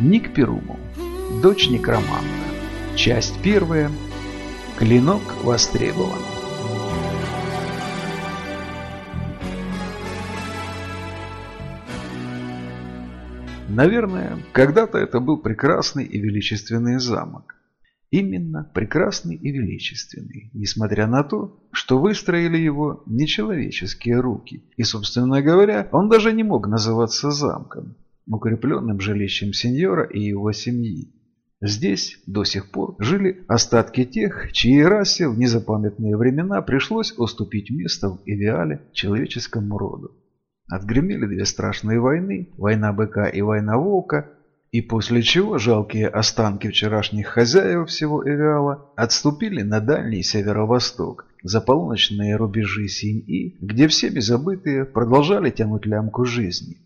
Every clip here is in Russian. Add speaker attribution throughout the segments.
Speaker 1: Ник Перумов. Дочь некроманта. Часть первая. Клинок востребован. Наверное, когда-то это был прекрасный и величественный замок. Именно прекрасный и величественный, несмотря на то, что выстроили его нечеловеческие руки. И, собственно говоря, он даже не мог называться замком, укрепленным жилищем сеньора и его семьи. Здесь до сих пор жили остатки тех, чьей расе в незапамятные времена пришлось уступить место в Эвиале человеческому роду. Отгремели две страшные войны, война быка и война волка, и после чего жалкие останки вчерашних хозяев всего Эвиала отступили на дальний северо-восток, за полуночные рубежи Синь-И, где все безобытые продолжали тянуть лямку жизни.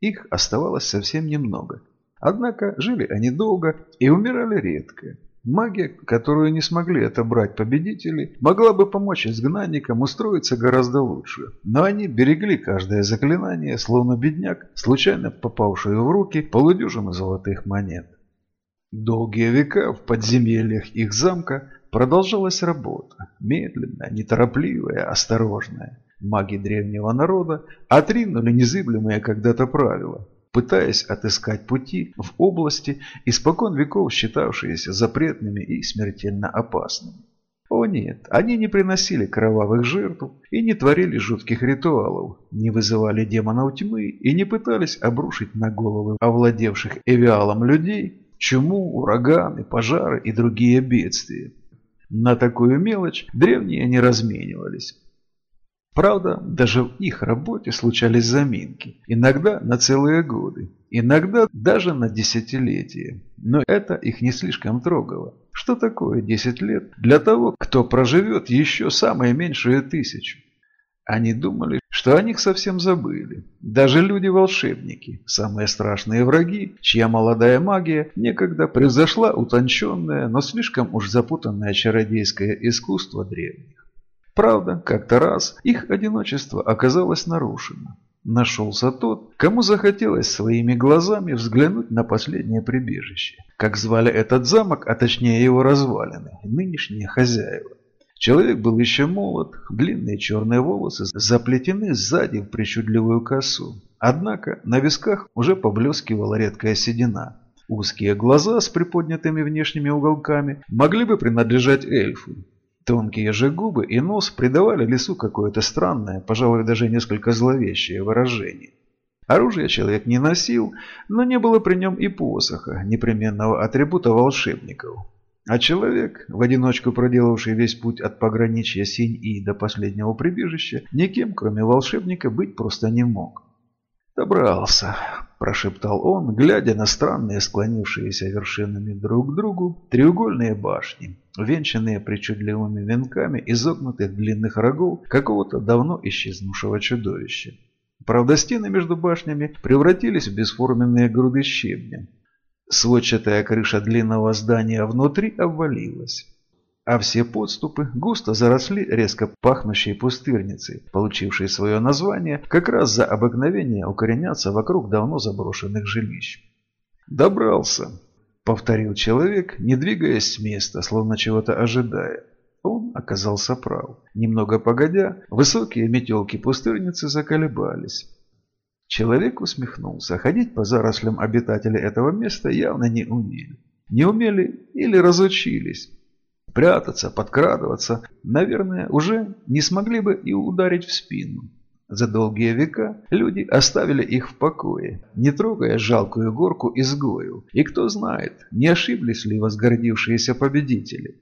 Speaker 1: Их оставалось совсем немного. Однако жили они долго и умирали редко. Магия, которую не смогли отобрать победители, могла бы помочь изгнанникам устроиться гораздо лучше. Но они берегли каждое заклинание, словно бедняк, случайно попавший в руки полудюжины золотых монет. Долгие века в подземельях их замка продолжалась работа, медленная, неторопливая, осторожная. Маги древнего народа отринули незыблемые когда-то правила, пытаясь отыскать пути в области, испокон веков считавшиеся запретными и смертельно опасными. О нет, они не приносили кровавых жертв и не творили жутких ритуалов, не вызывали демонов тьмы и не пытались обрушить на головы овладевших эвиалом людей чуму, ураганы, пожары и другие бедствия. На такую мелочь древние не разменивались. Правда, даже в их работе случались заминки, иногда на целые годы, иногда даже на десятилетия. Но это их не слишком трогало. Что такое 10 лет для того, кто проживет еще самое меньшее тысячу? Они думали, что о них совсем забыли. Даже люди-волшебники, самые страшные враги, чья молодая магия некогда превзошла утонченное, но слишком уж запутанное чародейское искусство древних. Правда, как-то раз их одиночество оказалось нарушено. Нашелся тот, кому захотелось своими глазами взглянуть на последнее прибежище. Как звали этот замок, а точнее его развалины, нынешние хозяева. Человек был еще молод, длинные черные волосы заплетены сзади в причудливую косу. Однако на висках уже поблескивала редкая седина. Узкие глаза с приподнятыми внешними уголками могли бы принадлежать эльфу, Тонкие же губы и нос придавали лесу какое-то странное, пожалуй, даже несколько зловещее выражение. Оружие человек не носил, но не было при нем и посоха, непременного атрибута волшебников. А человек, в одиночку проделавший весь путь от пограничья Синь-И до последнего прибежища, никем, кроме волшебника, быть просто не мог. «Добрался», – прошептал он, глядя на странные склонившиеся вершинами друг к другу треугольные башни, венчанные причудливыми венками изогнутых длинных рогов какого-то давно исчезнувшего чудовища. Правда, стены между башнями превратились в бесформенные груды щебня. Сводчатая крыша длинного здания внутри обвалилась а все подступы густо заросли резко пахнущей пустырницей, получившей свое название как раз за обыкновение укореняться вокруг давно заброшенных жилищ. «Добрался», — повторил человек, не двигаясь с места, словно чего-то ожидая. Он оказался прав. Немного погодя, высокие метелки пустырницы заколебались. Человек усмехнулся. Ходить по зарослям обитатели этого места явно не умели. Не умели или разучились прятаться, подкрадываться, наверное, уже не смогли бы и ударить в спину. За долгие века люди оставили их в покое, не трогая жалкую горку изгою. И кто знает, не ошиблись ли возгордившиеся победители.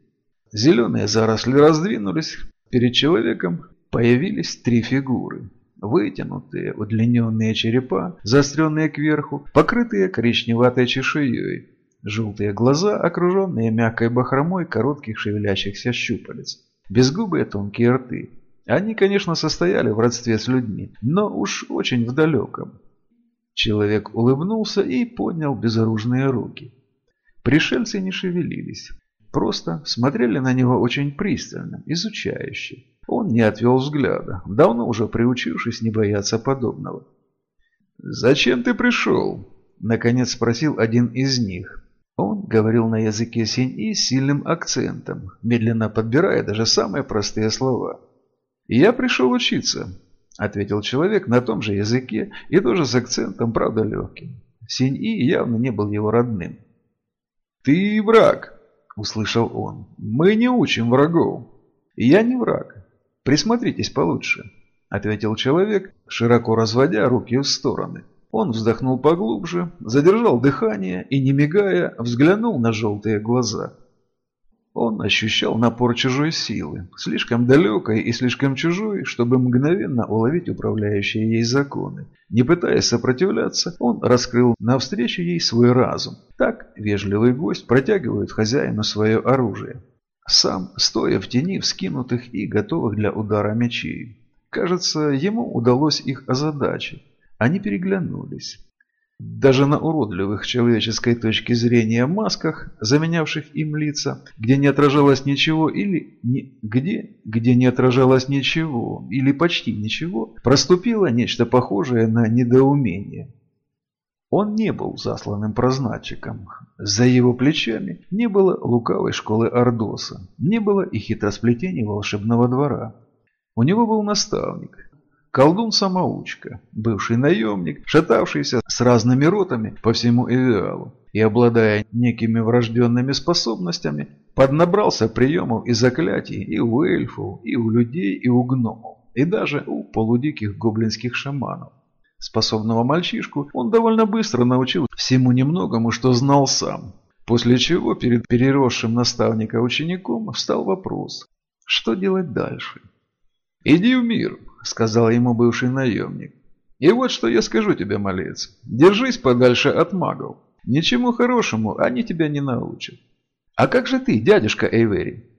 Speaker 1: Зеленые заросли раздвинулись, перед человеком появились три фигуры. Вытянутые, удлиненные черепа, заостренные кверху, покрытые коричневатой чешуей, Желтые глаза, окруженные мягкой бахромой коротких шевелящихся щупалец. Безгубые тонкие рты. Они, конечно, состояли в родстве с людьми, но уж очень в далеком. Человек улыбнулся и поднял безоружные руки. Пришельцы не шевелились. Просто смотрели на него очень пристально, изучающе. Он не отвел взгляда, давно уже приучившись не бояться подобного. «Зачем ты пришел?» Наконец спросил один из них. Он говорил на языке синь с сильным акцентом, медленно подбирая даже самые простые слова. «Я пришел учиться», — ответил человек на том же языке и тоже с акцентом, правда легким. Синь-И явно не был его родным. «Ты враг», — услышал он. «Мы не учим врагов». «Я не враг. Присмотритесь получше», — ответил человек, широко разводя руки в стороны. Он вздохнул поглубже, задержал дыхание и, не мигая, взглянул на желтые глаза. Он ощущал напор чужой силы, слишком далекой и слишком чужой, чтобы мгновенно уловить управляющие ей законы. Не пытаясь сопротивляться, он раскрыл навстречу ей свой разум. Так вежливый гость протягивает хозяину свое оружие. Сам, стоя в тени вскинутых и готовых для удара мечей. Кажется, ему удалось их озадачить. Они переглянулись. Даже на уродливых человеческой точки зрения масках, заменявших им лица, где не отражалось ничего или не, где, где не отражалось ничего или почти ничего, проступило нечто похожее на недоумение. Он не был засланным прознатчиком. За его плечами не было лукавой школы Ордоса, не было и хитросплетений волшебного двора. У него был наставник, Колдун-самоучка, бывший наемник, шатавшийся с разными ротами по всему Эвиалу и, обладая некими врожденными способностями, поднабрался приемов и заклятий и у эльфов, и у людей, и у гномов, и даже у полудиких гоблинских шаманов. Способного мальчишку он довольно быстро научил всему немногому, что знал сам, после чего перед переросшим наставника учеником встал вопрос, что делать дальше. «Иди в мир», сказал ему бывший наемник. «И вот что я скажу тебе, малец. Держись подальше от магов. Ничему хорошему они тебя не научат. А как же ты, дядюшка Эйвери?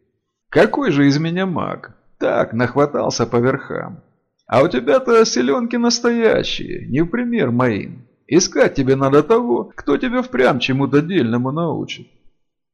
Speaker 1: Какой же из меня маг? Так, нахватался по верхам. А у тебя-то селенки настоящие, не в пример моим. Искать тебе надо того, кто тебя впрямь чему-то дельному научит.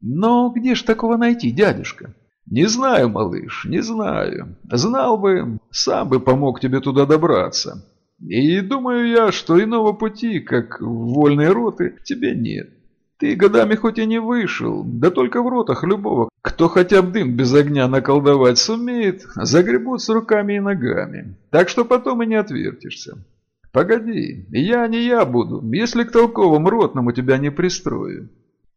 Speaker 1: Но где ж такого найти, дядюшка? «Не знаю, малыш, не знаю. Знал бы, сам бы помог тебе туда добраться. И думаю я, что иного пути, как вольные роты, тебе нет. Ты годами хоть и не вышел, да только в ротах любого, кто хотя бы дым без огня наколдовать сумеет, загребут с руками и ногами. Так что потом и не отвертишься. Погоди, я не я буду, если к толковым ротному тебя не пристрою».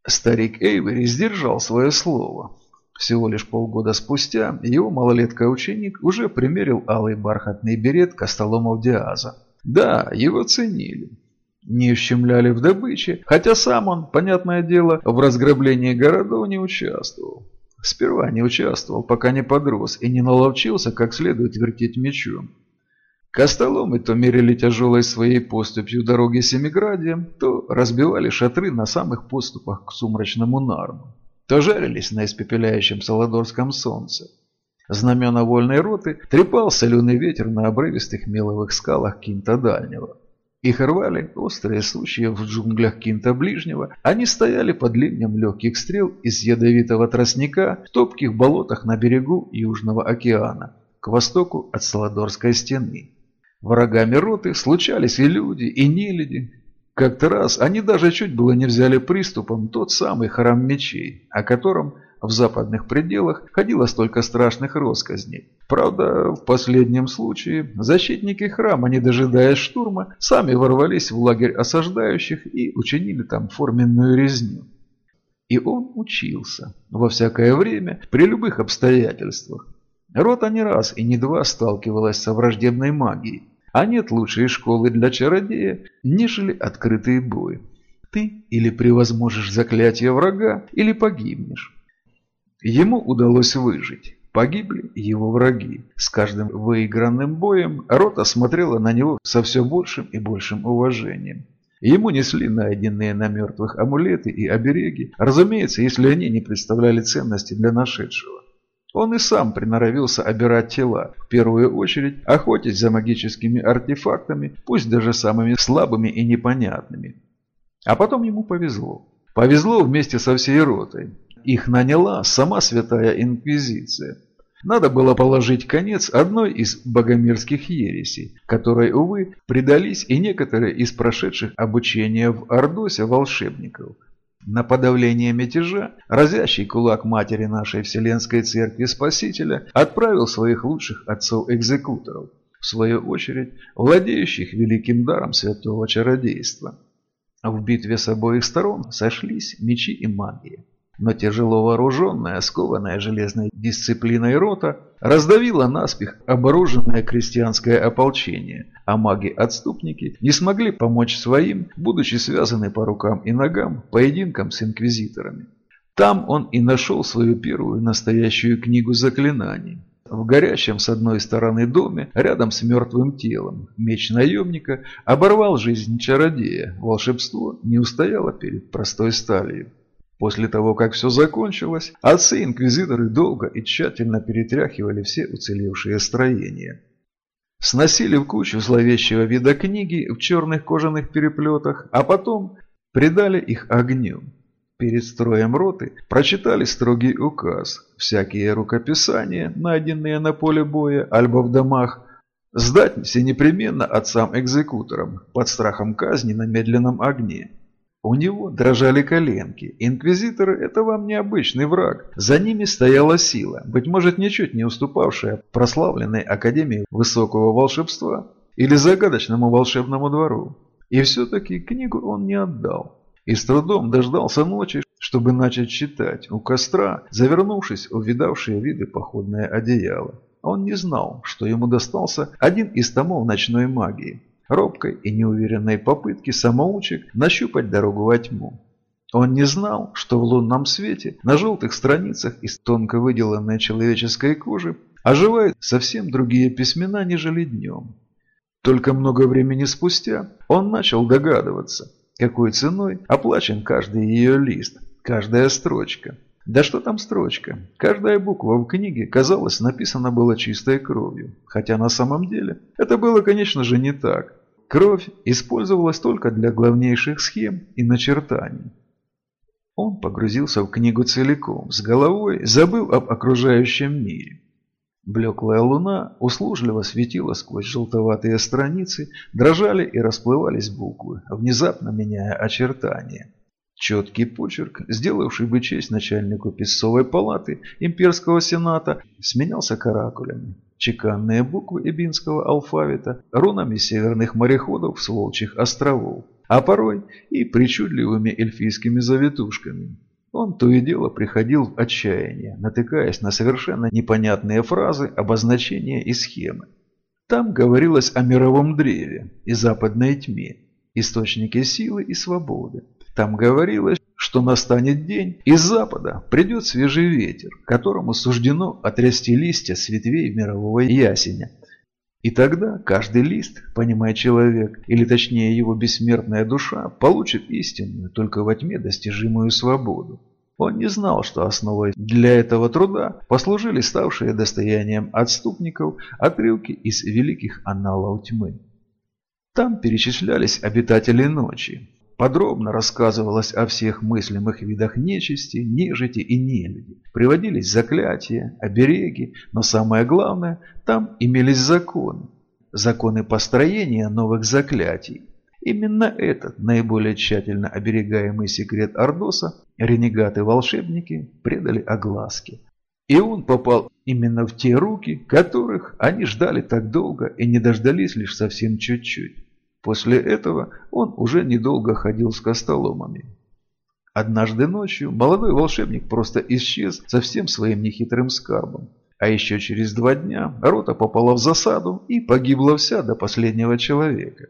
Speaker 1: Старик Эйвери сдержал свое слово. Всего лишь полгода спустя его малолетка-ученик уже примерил алый бархатный берет Костоломов Диаза. Да, его ценили. Не ущемляли в добыче, хотя сам он, понятное дело, в разграблении городов не участвовал. Сперва не участвовал, пока не подрос и не наловчился как следует вертеть мечом. Костоломы то мерили тяжелой своей поступью дороги Семиградием, то разбивали шатры на самых подступах к сумрачному Нарму то жарились на испепеляющем Саладорском солнце. Знамена вольной роты трепал соленый ветер на обрывистых меловых скалах Кинта Дальнего. Их рвали острые сучья в джунглях Кинта Ближнего. Они стояли под ливнем легких стрел из ядовитого тростника в топких болотах на берегу Южного океана, к востоку от Саладорской стены. Врагами роты случались и люди, и нелюди, как-то раз они даже чуть было не взяли приступом тот самый храм мечей, о котором в западных пределах ходило столько страшных росказней. Правда, в последнем случае защитники храма, не дожидаясь штурма, сами ворвались в лагерь осаждающих и учинили там форменную резню. И он учился во всякое время, при любых обстоятельствах. Рота не раз и не два сталкивалась со враждебной магией, а нет лучшей школы для чародея, нежели открытые бои. Ты или превозможешь заклятие врага, или погибнешь. Ему удалось выжить. Погибли его враги. С каждым выигранным боем рота смотрела на него со все большим и большим уважением. Ему несли найденные на мертвых амулеты и обереги, разумеется, если они не представляли ценности для нашедшего. Он и сам приноровился обирать тела, в первую очередь охотясь за магическими артефактами, пусть даже самыми слабыми и непонятными. А потом ему повезло. Повезло вместе со всей ротой. Их наняла сама святая инквизиция. Надо было положить конец одной из богомерзких ересей, которой, увы, предались и некоторые из прошедших обучение в Ордосе волшебников. На подавление мятежа разящий кулак матери нашей Вселенской Церкви Спасителя отправил своих лучших отцов-экзекуторов, в свою очередь владеющих великим даром святого чародейства. В битве с обоих сторон сошлись мечи и магия. Но тяжело вооруженная, скованная железной дисциплиной рота раздавила наспех оборуженное крестьянское ополчение, а маги-отступники не смогли помочь своим, будучи связаны по рукам и ногам поединкам с инквизиторами. Там он и нашел свою первую настоящую книгу заклинаний. В горящем с одной стороны доме, рядом с мертвым телом, меч наемника оборвал жизнь чародея, волшебство не устояло перед простой сталью. После того, как все закончилось, отцы-инквизиторы долго и тщательно перетряхивали все уцелевшие строения. Сносили в кучу зловещего вида книги в черных кожаных переплетах, а потом придали их огню. Перед строем роты прочитали строгий указ. Всякие рукописания, найденные на поле боя, альбо в домах, сдать все непременно отцам-экзекуторам под страхом казни на медленном огне. У него дрожали коленки. Инквизиторы – это вам необычный враг. За ними стояла сила, быть может, ничуть не уступавшая прославленной Академии Высокого Волшебства или загадочному волшебному двору. И все-таки книгу он не отдал. И с трудом дождался ночи, чтобы начать читать у костра, завернувшись в видавшие виды походное одеяло. Он не знал, что ему достался один из томов ночной магии – робкой и неуверенной попытки самоучек нащупать дорогу во тьму. Он не знал, что в лунном свете на желтых страницах из тонко выделанной человеческой кожи оживают совсем другие письмена, нежели днем. Только много времени спустя он начал догадываться, какой ценой оплачен каждый ее лист, каждая строчка. Да что там строчка? Каждая буква в книге, казалось, написана была чистой кровью. Хотя на самом деле это было, конечно же, не так. Кровь использовалась только для главнейших схем и начертаний. Он погрузился в книгу целиком, с головой забыл об окружающем мире. Блеклая луна услужливо светила сквозь желтоватые страницы, дрожали и расплывались буквы, внезапно меняя очертания. Четкий почерк, сделавший бы честь начальнику писцовой палаты имперского сената, сменялся каракулями. Чеканные буквы эбинского алфавита, рунами северных мореходов с Волчьих островов, а порой и причудливыми эльфийскими завитушками. Он то и дело приходил в отчаяние, натыкаясь на совершенно непонятные фразы, обозначения и схемы. Там говорилось о мировом древе и западной тьме, источнике силы и свободы. Там говорилось, что настанет день, из запада придет свежий ветер, которому суждено отрясти листья с ветвей мирового ясеня. И тогда каждый лист, понимая человек, или точнее его бессмертная душа, получит истинную, только во тьме достижимую свободу. Он не знал, что основой для этого труда послужили ставшие достоянием отступников отрывки из великих анналов тьмы. Там перечислялись обитатели ночи, Подробно рассказывалось о всех мыслимых видах нечисти, нежити и нелюди. Приводились заклятия, обереги, но самое главное, там имелись законы. Законы построения новых заклятий. Именно этот наиболее тщательно оберегаемый секрет Ордоса ренегаты-волшебники предали огласке. И он попал именно в те руки, которых они ждали так долго и не дождались лишь совсем чуть-чуть. После этого он уже недолго ходил с костоломами. Однажды ночью молодой волшебник просто исчез со всем своим нехитрым скарбом. А еще через два дня рота попала в засаду и погибла вся до последнего человека.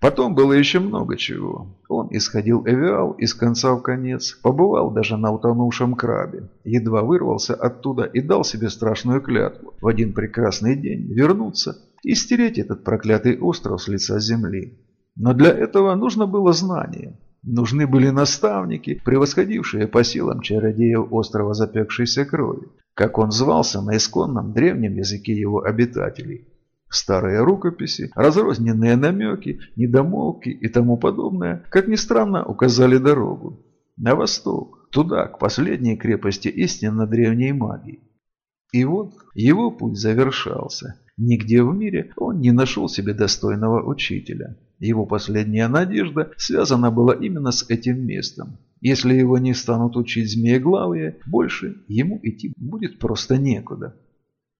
Speaker 1: Потом было еще много чего. Он исходил эвиал из конца в конец, побывал даже на утонувшем крабе, едва вырвался оттуда и дал себе страшную клятву в один прекрасный день вернуться и стереть этот проклятый остров с лица земли. Но для этого нужно было знание. Нужны были наставники, превосходившие по силам чародеев острова запекшейся крови, как он звался на исконном древнем языке его обитателей. Старые рукописи, разрозненные намеки, недомолвки и тому подобное, как ни странно, указали дорогу. На восток, туда, к последней крепости истинно древней магии. И вот его путь завершался. Нигде в мире он не нашел себе достойного учителя. Его последняя надежда связана была именно с этим местом. Если его не станут учить змееглавые, больше ему идти будет просто некуда.